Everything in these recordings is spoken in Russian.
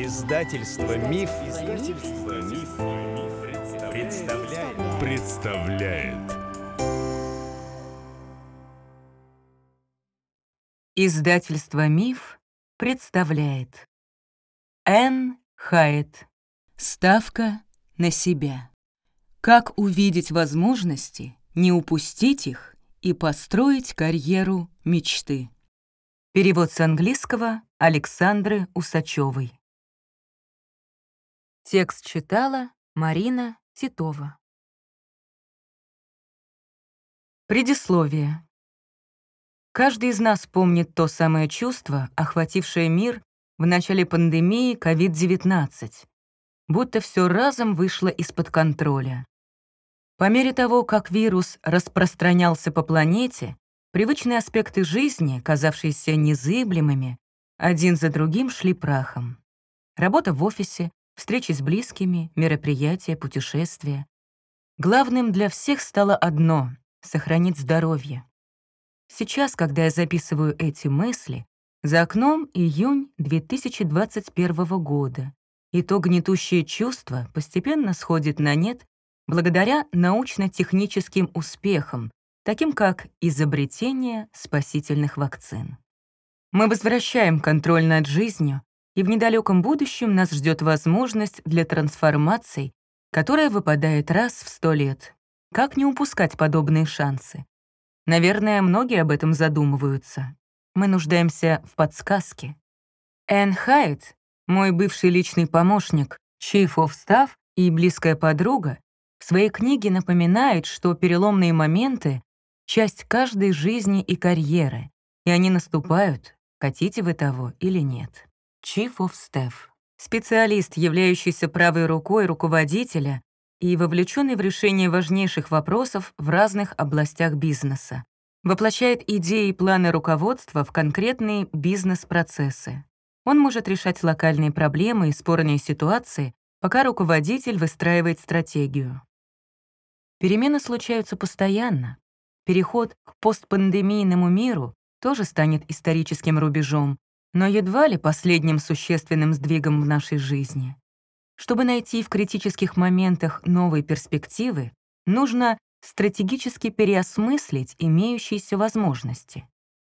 Издательство Миф, Издательство Миф, представляет. представляет. Издательство Миф представляет. Энн Хайет. Ставка на себя. Как увидеть возможности, не упустить их и построить карьеру мечты. Перевод с английского Александры Усачевой. Текст читала Марина Титова. Предисловие. Каждый из нас помнит то самое чувство, охватившее мир в начале пандемии COVID-19, будто все разом вышло из-под контроля. По мере того, как вирус распространялся по планете, привычные аспекты жизни, казавшиеся незыблемыми, один за другим шли прахом. Работа в офисе, встречи с близкими, мероприятия, путешествия. Главным для всех стало одно — сохранить здоровье. Сейчас, когда я записываю эти мысли, за окном июнь 2021 года, и то гнетущее чувство постепенно сходит на нет благодаря научно-техническим успехам, таким как изобретение спасительных вакцин. Мы возвращаем контроль над жизнью, и в недалеком будущем нас ждет возможность для трансформаций, которая выпадает раз в сто лет. Как не упускать подобные шансы? Наверное, многие об этом задумываются. Мы нуждаемся в подсказке. Энн Хайт, мой бывший личный помощник, Chief of Staff и близкая подруга, в своей книге напоминает, что переломные моменты — часть каждой жизни и карьеры, и они наступают, хотите вы того или нет. Chief of Staff — специалист, являющийся правой рукой руководителя и вовлеченный в решение важнейших вопросов в разных областях бизнеса. Воплощает идеи и планы руководства в конкретные бизнес-процессы. Он может решать локальные проблемы и спорные ситуации, пока руководитель выстраивает стратегию. Перемены случаются постоянно. Переход к постпандемийному миру тоже станет историческим рубежом, но едва ли последним существенным сдвигом в нашей жизни. Чтобы найти в критических моментах новые перспективы, нужно стратегически переосмыслить имеющиеся возможности.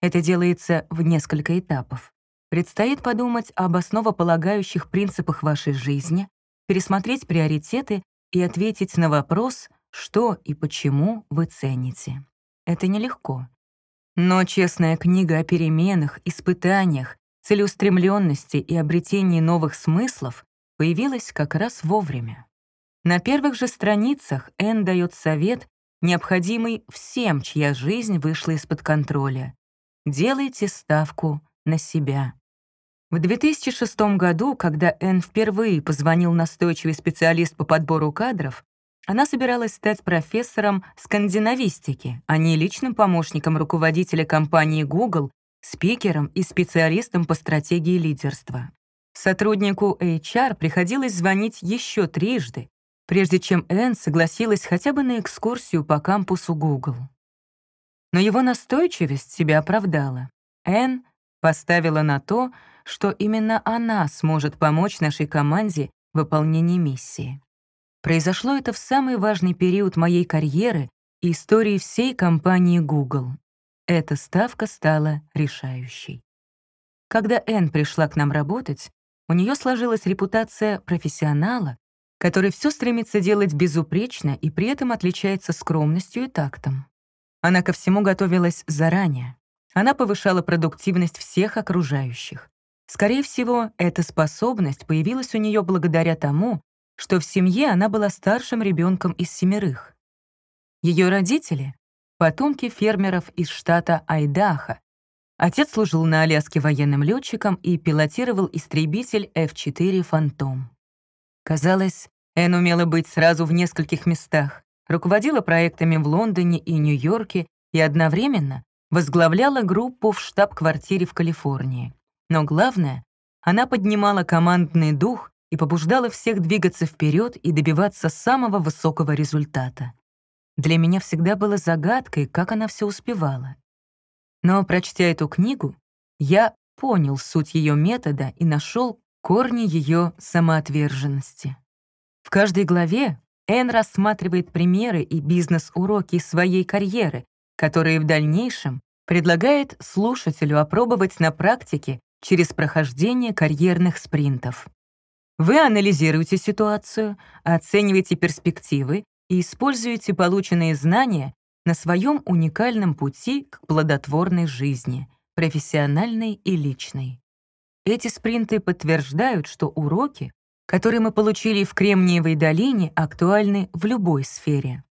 Это делается в несколько этапов. Предстоит подумать об основополагающих принципах вашей жизни, пересмотреть приоритеты и ответить на вопрос, что и почему вы цените. Это нелегко. Но честная книга о переменах, испытаниях, целеустремленности и обретении новых смыслов появилась как раз вовремя. На первых же страницах Энн дает совет, необходимый всем, чья жизнь вышла из-под контроля. Делайте ставку на себя. В 2006 году, когда Энн впервые позвонил настойчивый специалист по подбору кадров, она собиралась стать профессором скандинавистики, а не личным помощником руководителя компании Google, спикером и специалистом по стратегии лидерства. Сотруднику HR приходилось звонить еще трижды, прежде чем Энн согласилась хотя бы на экскурсию по кампусу Google. Но его настойчивость себя оправдала. Энн поставила на то, что именно она сможет помочь нашей команде в выполнении миссии. Произошло это в самый важный период моей карьеры и истории всей компании Google. Эта ставка стала решающей. Когда Энн пришла к нам работать, у нее сложилась репутация профессионала, который все стремится делать безупречно и при этом отличается скромностью и тактом. Она ко всему готовилась заранее. Она повышала продуктивность всех окружающих. Скорее всего, эта способность появилась у нее благодаря тому, что в семье она была старшим ребенком из семерых. Ее родители — потомки фермеров из штата Айдахо, Отец служил на Аляске военным летчиком и пилотировал истребитель F-4 «Фантом». Казалось, Энн умела быть сразу в нескольких местах, руководила проектами в Лондоне и Нью-Йорке и одновременно возглавляла группу в штаб-квартире в Калифорнии. Но главное, она поднимала командный дух и побуждала всех двигаться вперед и добиваться самого высокого результата. Для меня всегда было загадкой, как она все успевала. Но, прочтя эту книгу, я понял суть ее метода и нашел, корни ее самоотверженности. В каждой главе Энн рассматривает примеры и бизнес-уроки своей карьеры, которые в дальнейшем предлагает слушателю опробовать на практике через прохождение карьерных спринтов. Вы анализируете ситуацию, оцениваете перспективы и используете полученные знания на своем уникальном пути к плодотворной жизни, профессиональной и личной. Эти спринты подтверждают, что уроки, которые мы получили в Кремниевой долине, актуальны в любой сфере.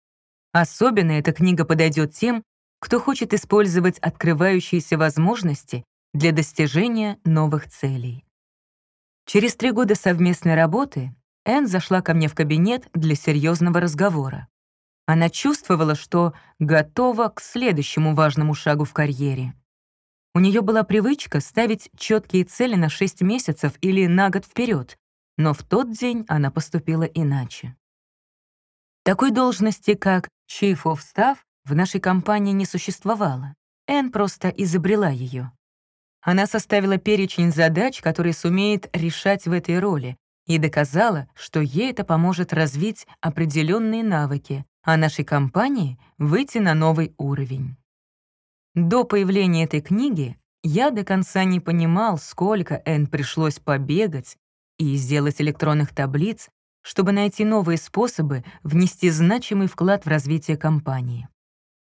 Особенно эта книга подойдет тем, кто хочет использовать открывающиеся возможности для достижения новых целей. Через три года совместной работы Энн зашла ко мне в кабинет для серьезного разговора. Она чувствовала, что готова к следующему важному шагу в карьере. У нее была привычка ставить четкие цели на 6 месяцев или на год вперед, но в тот день она поступила иначе. Такой должности, как Chief of Staff, в нашей компании не существовало. Энн просто изобрела ее. Она составила перечень задач, которые сумеет решать в этой роли, и доказала, что ей это поможет развить определенные навыки, а нашей компании выйти на новый уровень. До появления этой книги я до конца не понимал, сколько Энн пришлось побегать и сделать электронных таблиц, чтобы найти новые способы внести значимый вклад в развитие компании.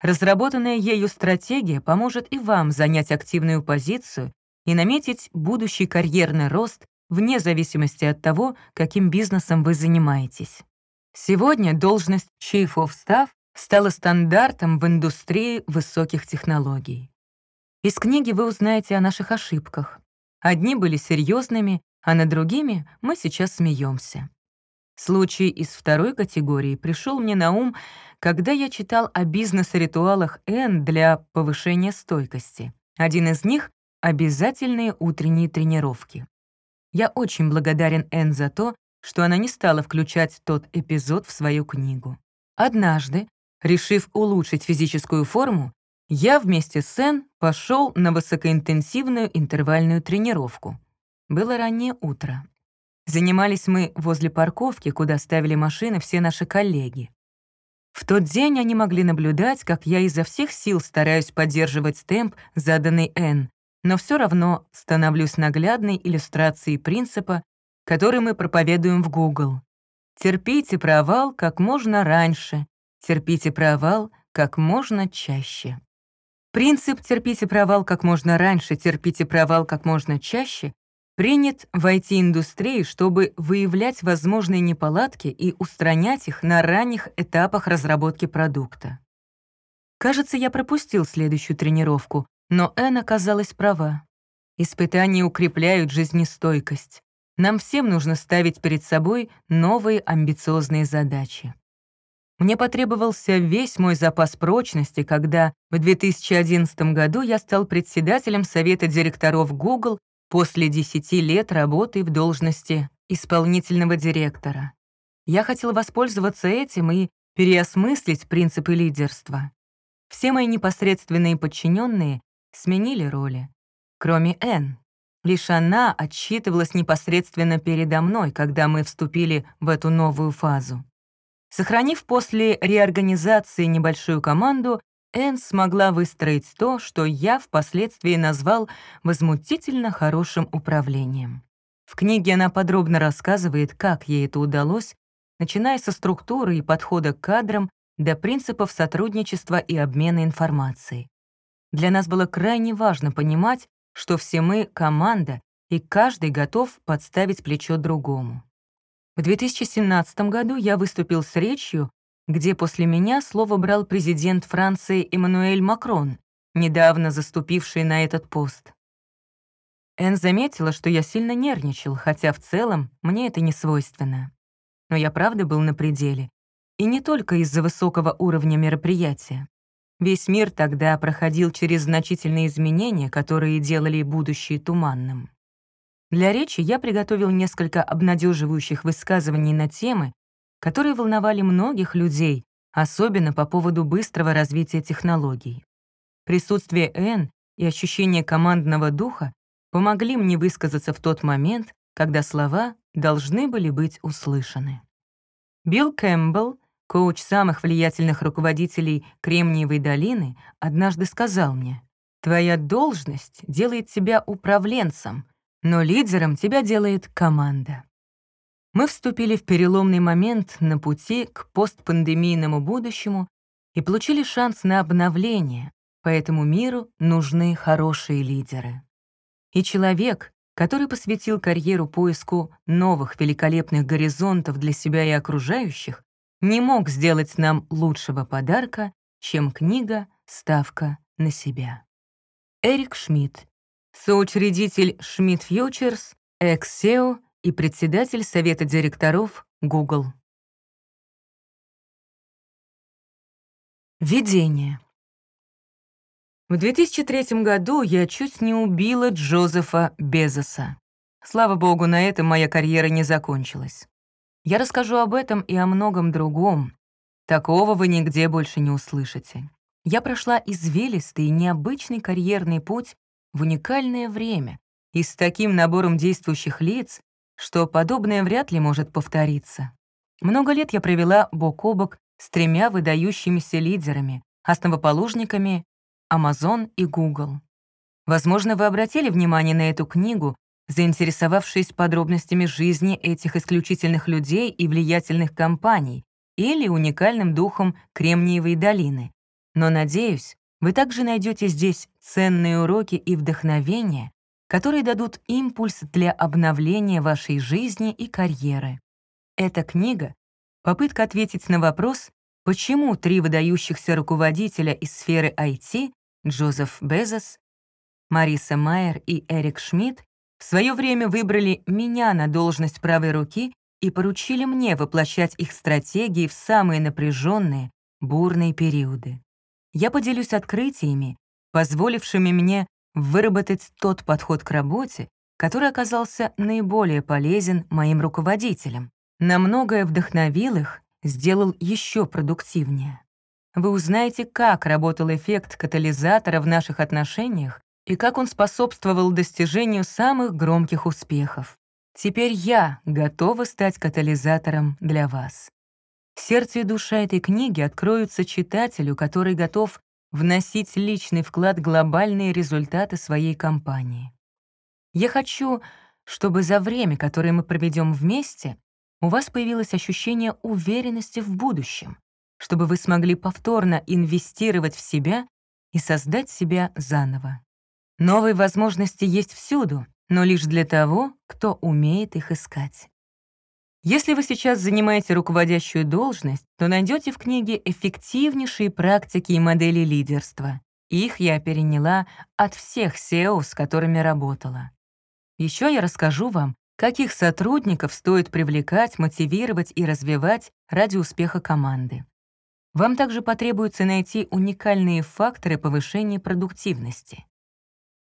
Разработанная ею стратегия поможет и вам занять активную позицию и наметить будущий карьерный рост вне зависимости от того, каким бизнесом вы занимаетесь. Сегодня должность Chief of Staff стала стандартом в индустрии высоких технологий. Из книги вы узнаете о наших ошибках. Одни были серьезными, а над другими мы сейчас смеемся. Случай из второй категории пришел мне на ум, когда я читал о бизнес-ритуалах Н для повышения стойкости. Один из них — обязательные утренние тренировки. Я очень благодарен Н за то, что она не стала включать тот эпизод в свою книгу. Однажды, решив улучшить физическую форму, я вместе с Н пошел на высокоинтенсивную интервальную тренировку. Было раннее утро. Занимались мы возле парковки, куда ставили машины все наши коллеги. В тот день они могли наблюдать, как я изо всех сил стараюсь поддерживать темп, заданный N, но все равно становлюсь наглядной иллюстрацией принципа, который мы проповедуем в Google. Терпите провал как можно раньше, терпите провал как можно чаще. Принцип «терпите провал как можно раньше, терпите провал как можно чаще» принят в IT-индустрии, чтобы выявлять возможные неполадки и устранять их на ранних этапах разработки продукта. Кажется, я пропустил следующую тренировку, но Энн оказалась права. Испытания укрепляют жизнестойкость. Нам всем нужно ставить перед собой новые амбициозные задачи. Мне потребовался весь мой запас прочности, когда в 2011 году я стал председателем Совета директоров Google после 10 лет работы в должности исполнительного директора. Я хотел воспользоваться этим и переосмыслить принципы лидерства. Все мои непосредственные подчиненные сменили роли, кроме Энн. Лишь она отчитывалась непосредственно передо мной, когда мы вступили в эту новую фазу. Сохранив после реорганизации небольшую команду, Энн смогла выстроить то, что я впоследствии назвал возмутительно хорошим управлением. В книге она подробно рассказывает, как ей это удалось, начиная со структуры и подхода к кадрам до принципов сотрудничества и обмена информацией. Для нас было крайне важно понимать, что все мы — команда, и каждый готов подставить плечо другому. В 2017 году я выступил с речью, где после меня слово брал президент Франции Эммануэль Макрон, недавно заступивший на этот пост. Эн заметила, что я сильно нервничал, хотя в целом мне это не свойственно. Но я правда был на пределе. И не только из-за высокого уровня мероприятия. Весь мир тогда проходил через значительные изменения, которые делали будущее туманным. Для речи я приготовил несколько обнадеживающих высказываний на темы, которые волновали многих людей, особенно по поводу быстрого развития технологий. Присутствие Н и ощущение командного духа помогли мне высказаться в тот момент, когда слова должны были быть услышаны. Билл Кэмпбелл, коуч самых влиятельных руководителей Кремниевой долины, однажды сказал мне, «Твоя должность делает тебя управленцем, но лидером тебя делает команда». Мы вступили в переломный момент на пути к постпандемийному будущему и получили шанс на обновление, поэтому миру нужны хорошие лидеры. И человек, который посвятил карьеру поиску новых великолепных горизонтов для себя и окружающих, не мог сделать нам лучшего подарка, чем книга «Ставка на себя». Эрик Шмидт, соучредитель Шмидт Фьючерс, экс-SEO и председатель Совета директоров Google. Видение. В 2003 году я чуть не убила Джозефа Безоса. Слава богу, на этом моя карьера не закончилась. Я расскажу об этом и о многом другом. Такого вы нигде больше не услышите. Я прошла извилистый и необычный карьерный путь в уникальное время и с таким набором действующих лиц, что подобное вряд ли может повториться. Много лет я провела бок о бок с тремя выдающимися лидерами, основоположниками Amazon и Google. Возможно, вы обратили внимание на эту книгу, заинтересовавшись подробностями жизни этих исключительных людей и влиятельных компаний или уникальным духом Кремниевой долины. Но, надеюсь, вы также найдете здесь ценные уроки и вдохновение, которые дадут импульс для обновления вашей жизни и карьеры. Эта книга — попытка ответить на вопрос, почему три выдающихся руководителя из сферы IT Джозеф Безос, Мариса Майер и Эрик Шмидт в свое время выбрали меня на должность правой руки и поручили мне воплощать их стратегии в самые напряженные, бурные периоды. Я поделюсь открытиями, позволившими мне выработать тот подход к работе, который оказался наиболее полезен моим руководителям. На многое вдохновил их, сделал еще продуктивнее вы узнаете, как работал эффект катализатора в наших отношениях и как он способствовал достижению самых громких успехов. Теперь я готова стать катализатором для вас. Сердце и душа этой книги откроются читателю, который готов вносить личный вклад в глобальные результаты своей компании. Я хочу, чтобы за время, которое мы проведем вместе, у вас появилось ощущение уверенности в будущем, чтобы вы смогли повторно инвестировать в себя и создать себя заново. Новые возможности есть всюду, но лишь для того, кто умеет их искать. Если вы сейчас занимаете руководящую должность, то найдете в книге эффективнейшие практики и модели лидерства. Их я переняла от всех SEO, с которыми работала. Еще я расскажу вам, каких сотрудников стоит привлекать, мотивировать и развивать ради успеха команды. Вам также потребуется найти уникальные факторы повышения продуктивности.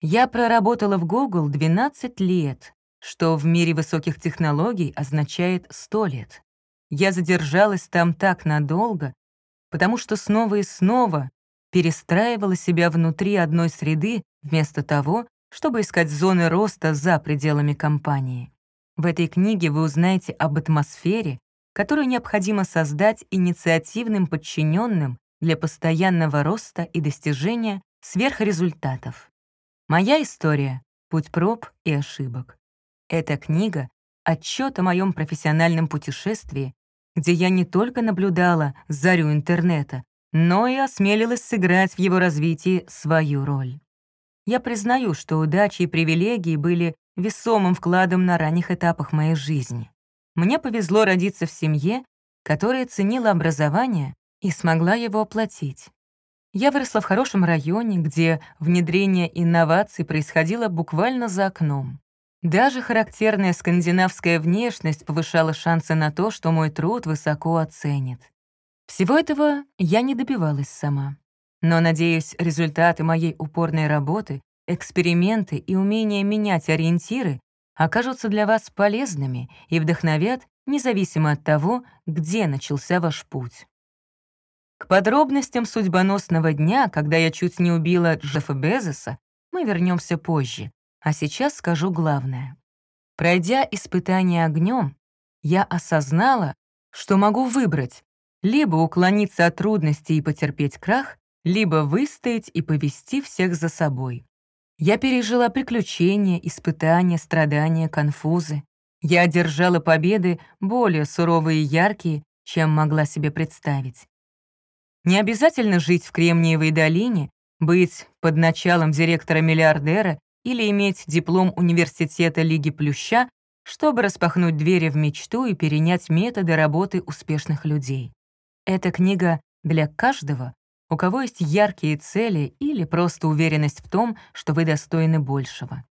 Я проработала в Google 12 лет, что в мире высоких технологий означает 100 лет. Я задержалась там так надолго, потому что снова и снова перестраивала себя внутри одной среды вместо того, чтобы искать зоны роста за пределами компании. В этой книге вы узнаете об атмосфере, которую необходимо создать инициативным подчиненным для постоянного роста и достижения сверхрезультатов. Моя история — путь проб и ошибок. Эта книга — отчет о моем профессиональном путешествии, где я не только наблюдала зарю интернета, но и осмелилась сыграть в его развитии свою роль. Я признаю, что удачи и привилегии были весомым вкладом на ранних этапах моей жизни. Мне повезло родиться в семье, которая ценила образование и смогла его оплатить. Я выросла в хорошем районе, где внедрение инноваций происходило буквально за окном. Даже характерная скандинавская внешность повышала шансы на то, что мой труд высоко оценит. Всего этого я не добивалась сама. Но, надеюсь, результаты моей упорной работы, эксперименты и умение менять ориентиры окажутся для вас полезными и вдохновят независимо от того, где начался ваш путь. К подробностям судьбоносного дня, когда я чуть не убила Джеффа Безоса, мы вернемся позже, а сейчас скажу главное. Пройдя испытание огнем, я осознала, что могу выбрать либо уклониться от трудностей и потерпеть крах, либо выстоять и повести всех за собой. Я пережила приключения, испытания, страдания, конфузы. Я одержала победы более суровые и яркие, чем могла себе представить. Не обязательно жить в Кремниевой долине, быть под началом директора-миллиардера или иметь диплом университета Лиги Плюща, чтобы распахнуть двери в мечту и перенять методы работы успешных людей. Эта книга для каждого, у кого есть яркие цели или просто уверенность в том, что вы достойны большего.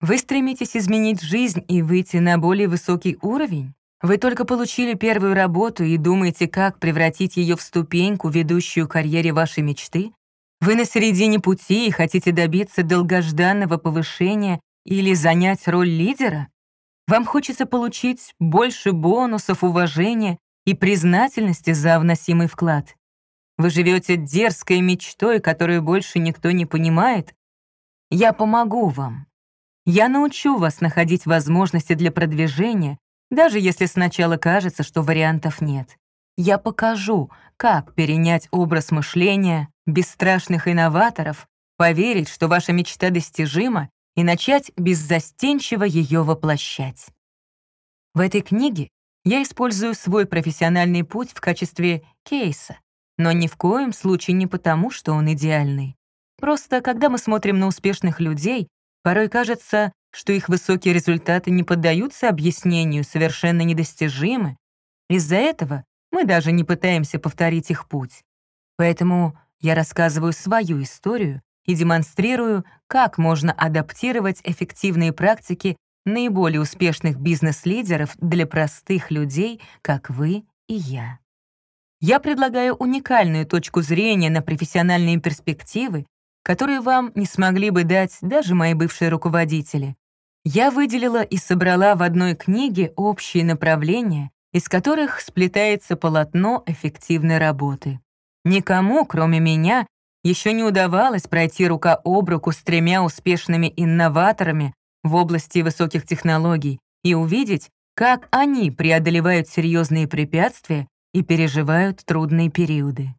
Вы стремитесь изменить жизнь и выйти на более высокий уровень? Вы только получили первую работу и думаете, как превратить ее в ступеньку, ведущую к карьере вашей мечты? Вы на середине пути и хотите добиться долгожданного повышения или занять роль лидера? Вам хочется получить больше бонусов, уважения и признательности за вносимый вклад. Вы живете дерзкой мечтой, которую больше никто не понимает? Я помогу вам. Я научу вас находить возможности для продвижения, даже если сначала кажется, что вариантов нет. Я покажу, как перенять образ мышления бесстрашных инноваторов, поверить, что ваша мечта достижима, и начать беззастенчиво ее воплощать. В этой книге я использую свой профессиональный путь в качестве кейса, но ни в коем случае не потому, что он идеальный. Просто когда мы смотрим на успешных людей, порой кажется, что их высокие результаты не поддаются объяснению, совершенно недостижимы. Из-за этого мы даже не пытаемся повторить их путь. Поэтому я рассказываю свою историю и демонстрирую, как можно адаптировать эффективные практики наиболее успешных бизнес-лидеров для простых людей, как вы и я. Я предлагаю уникальную точку зрения на профессиональные перспективы, которые вам не смогли бы дать даже мои бывшие руководители. Я выделила и собрала в одной книге общие направления, из которых сплетается полотно эффективной работы. Никому, кроме меня, еще не удавалось пройти рука об руку с тремя успешными инноваторами в области высоких технологий и увидеть, как они преодолевают серьезные препятствия и переживают трудные периоды.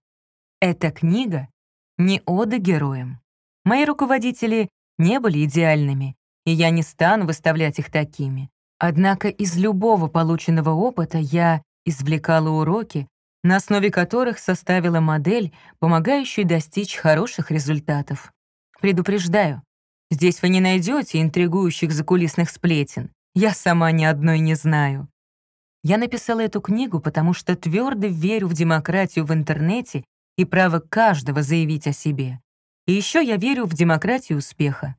Эта книга — не ода героям. Мои руководители не были идеальными, и я не стану выставлять их такими. Однако из любого полученного опыта я извлекала уроки, на основе которых составила модель, помогающую достичь хороших результатов. Предупреждаю, здесь вы не найдете интригующих закулисных сплетен. Я сама ни одной не знаю. Я написала эту книгу, потому что твердо верю в демократию в интернете и право каждого заявить о себе. И еще я верю в демократию успеха.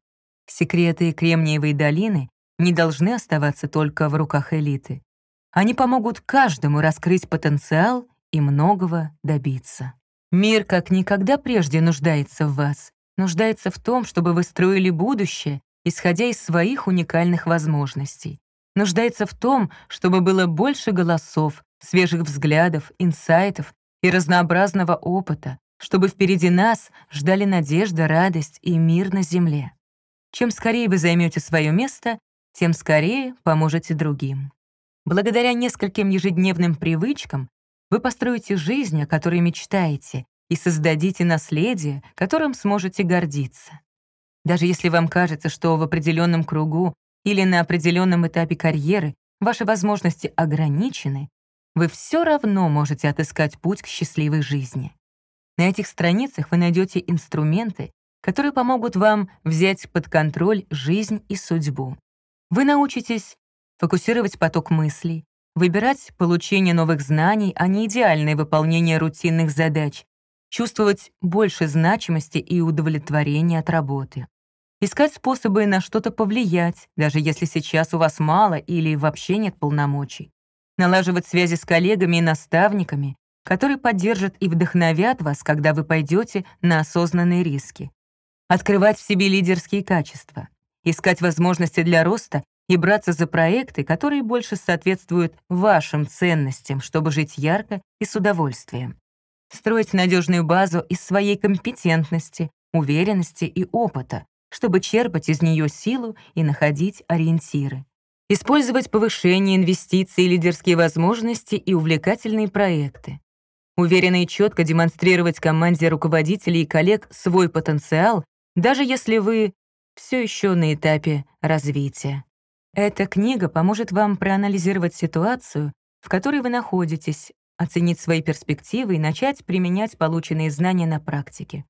Секреты Кремниевой долины не должны оставаться только в руках элиты. Они помогут каждому раскрыть потенциал и многого добиться. Мир как никогда прежде нуждается в вас, нуждается в том, чтобы вы строили будущее, исходя из своих уникальных возможностей. Нуждается в том, чтобы было больше голосов, свежих взглядов, инсайтов и разнообразного опыта, чтобы впереди нас ждали надежда, радость и мир на земле. Чем скорее вы займете свое место, тем скорее поможете другим. Благодаря нескольким ежедневным привычкам вы построите жизнь, о которой мечтаете, и создадите наследие, которым сможете гордиться. Даже если вам кажется, что в определенном кругу или на определенном этапе карьеры ваши возможности ограничены, вы все равно можете отыскать путь к счастливой жизни. На этих страницах вы найдете инструменты, которые помогут вам взять под контроль жизнь и судьбу. Вы научитесь фокусировать поток мыслей, выбирать получение новых знаний, а не идеальное выполнение рутинных задач, чувствовать больше значимости и удовлетворения от работы. Искать способы на что-то повлиять, даже если сейчас у вас мало или вообще нет полномочий. Налаживать связи с коллегами и наставниками, которые поддержат и вдохновят вас, когда вы пойдете на осознанные риски. Открывать в себе лидерские качества, искать возможности для роста и браться за проекты, которые больше соответствуют вашим ценностям, чтобы жить ярко и с удовольствием. Строить надежную базу из своей компетентности, уверенности и опыта, чтобы черпать из нее силу и находить ориентиры. Использовать повышение инвестиций, лидерские возможности и увлекательные проекты. Уверенно и четко демонстрировать команде руководителей и коллег свой потенциал, даже если вы все еще на этапе развития. Эта книга поможет вам проанализировать ситуацию, в которой вы находитесь, оценить свои перспективы и начать применять полученные знания на практике.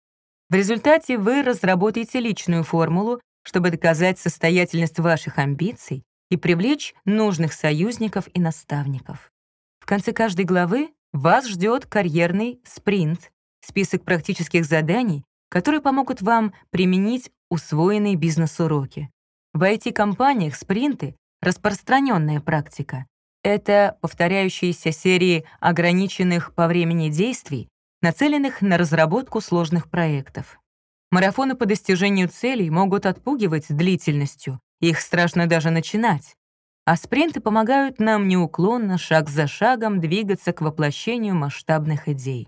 В результате вы разработаете личную формулу, чтобы доказать состоятельность ваших амбиций и привлечь нужных союзников и наставников. В конце каждой главы вас ждет карьерный спринт, список практических заданий, которые помогут вам применить усвоенные бизнес-уроки. В IT-компаниях спринты — распространенная практика. Это повторяющиеся серии ограниченных по времени действий, нацеленных на разработку сложных проектов. Марафоны по достижению целей могут отпугивать длительностью, их страшно даже начинать. А спринты помогают нам неуклонно, шаг за шагом, двигаться к воплощению масштабных идей.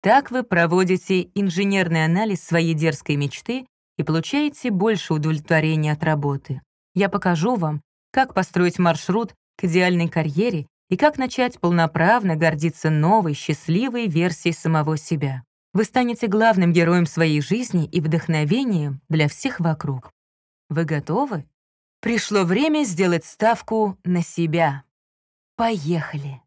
Так вы проводите инженерный анализ своей дерзкой мечты и получаете больше удовлетворения от работы. Я покажу вам, как построить маршрут к идеальной карьере и как начать полноправно гордиться новой, счастливой версией самого себя. Вы станете главным героем своей жизни и вдохновением для всех вокруг. Вы готовы? Пришло время сделать ставку на себя. Поехали!